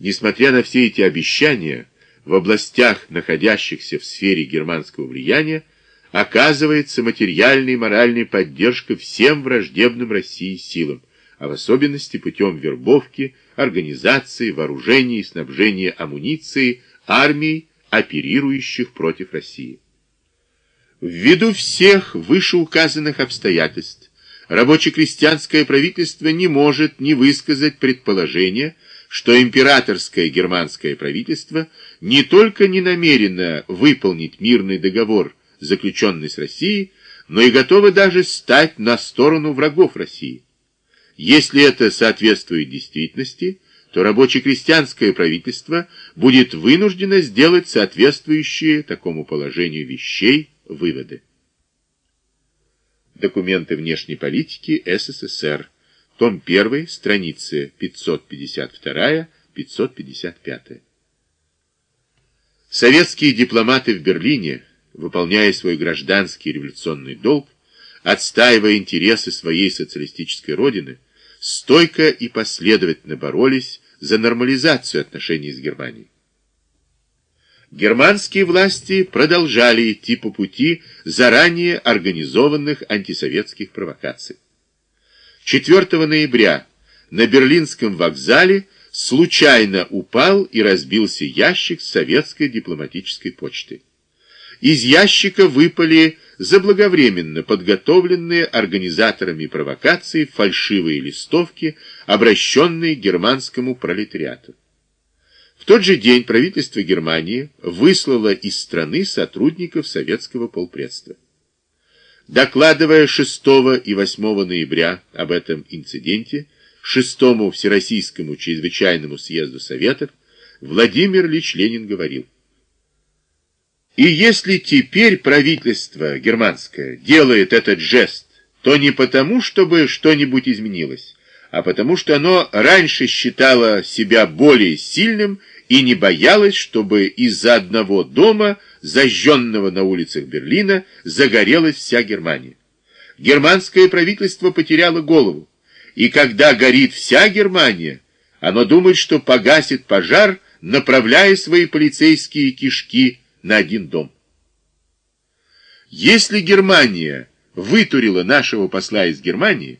Несмотря на все эти обещания, в областях, находящихся в сфере германского влияния, оказывается материальная и моральная поддержка всем враждебным России силам, а в особенности путем вербовки, организации, вооружения и снабжения амуницией армий, оперирующих против России. Ввиду всех вышеуказанных обстоятельств, рабоче-крестьянское правительство не может не высказать предположение, что императорское германское правительство не только не намерено выполнить мирный договор, заключенный с Россией, но и готово даже стать на сторону врагов России. Если это соответствует действительности, то рабоче-крестьянское правительство будет вынуждено сделать соответствующие такому положению вещей выводы. Документы внешней политики СССР. Том 1, страницы 552-555. Советские дипломаты в Берлине, выполняя свой гражданский революционный долг, отстаивая интересы своей социалистической родины, стойко и последовательно боролись за нормализацию отношений с Германией. Германские власти продолжали идти по пути заранее организованных антисоветских провокаций. 4 ноября на Берлинском вокзале случайно упал и разбился ящик советской дипломатической почты. Из ящика выпали заблаговременно подготовленные организаторами провокации фальшивые листовки, обращенные германскому пролетариату. В тот же день правительство Германии выслало из страны сотрудников советского полпредства. Докладывая 6 и 8 ноября об этом инциденте, шестому Всероссийскому чрезвычайному съезду Советов, Владимир Ильич Ленин говорил, «И если теперь правительство германское делает этот жест, то не потому, чтобы что-нибудь изменилось, а потому что оно раньше считало себя более сильным и не боялось, чтобы из-за одного дома, зажженного на улицах Берлина, загорелась вся Германия. Германское правительство потеряло голову, и когда горит вся Германия, оно думает, что погасит пожар, направляя свои полицейские кишки на один дом. Если Германия вытурила нашего посла из Германии,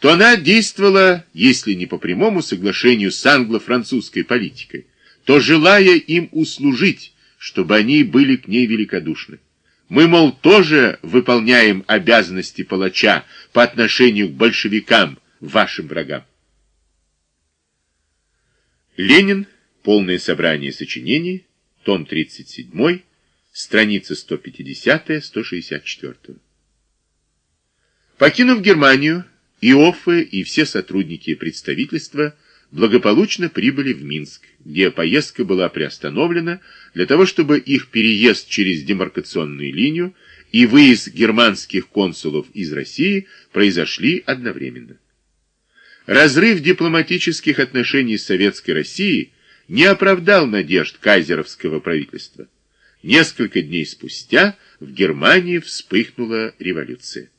то она действовала, если не по прямому соглашению с англо-французской политикой, то желая им услужить, чтобы они были к ней великодушны. Мы, мол, тоже выполняем обязанности палача по отношению к большевикам, вашим врагам. Ленин. Полное собрание сочинений. Том 37. Страница 150-164. Покинув Германию, Иоффе и все сотрудники представительства благополучно прибыли в Минск, где поездка была приостановлена для того, чтобы их переезд через демаркационную линию и выезд германских консулов из России произошли одновременно. Разрыв дипломатических отношений с Советской Россией не оправдал надежд кайзеровского правительства. Несколько дней спустя в Германии вспыхнула революция.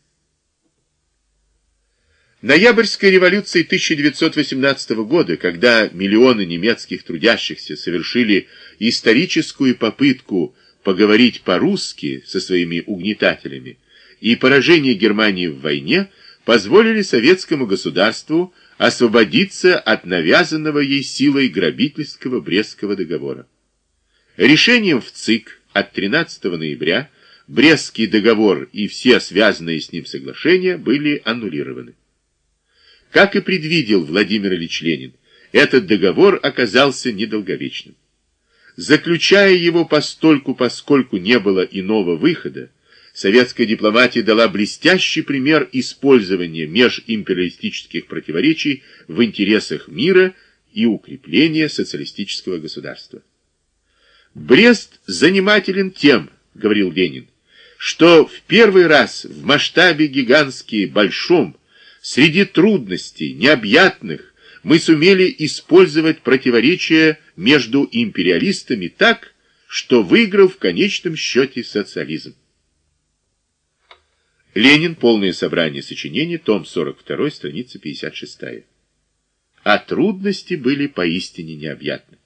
Ноябрьская революция 1918 года, когда миллионы немецких трудящихся совершили историческую попытку поговорить по-русски со своими угнетателями, и поражение Германии в войне позволили советскому государству освободиться от навязанного ей силой грабительского Брестского договора. Решением в ЦИК от 13 ноября Брестский договор и все связанные с ним соглашения были аннулированы. Как и предвидел Владимир Ильич Ленин, этот договор оказался недолговечным. Заключая его постольку, поскольку не было иного выхода, советская дипломатия дала блестящий пример использования межимпериалистических противоречий в интересах мира и укрепления социалистического государства. Брест занимателен тем, говорил Ленин, что в первый раз в масштабе гигантски большом Среди трудностей, необъятных, мы сумели использовать противоречия между империалистами так, что выиграл в конечном счете социализм. Ленин. Полное собрание сочинений. Том 42. Страница 56. а трудности были поистине необъятны.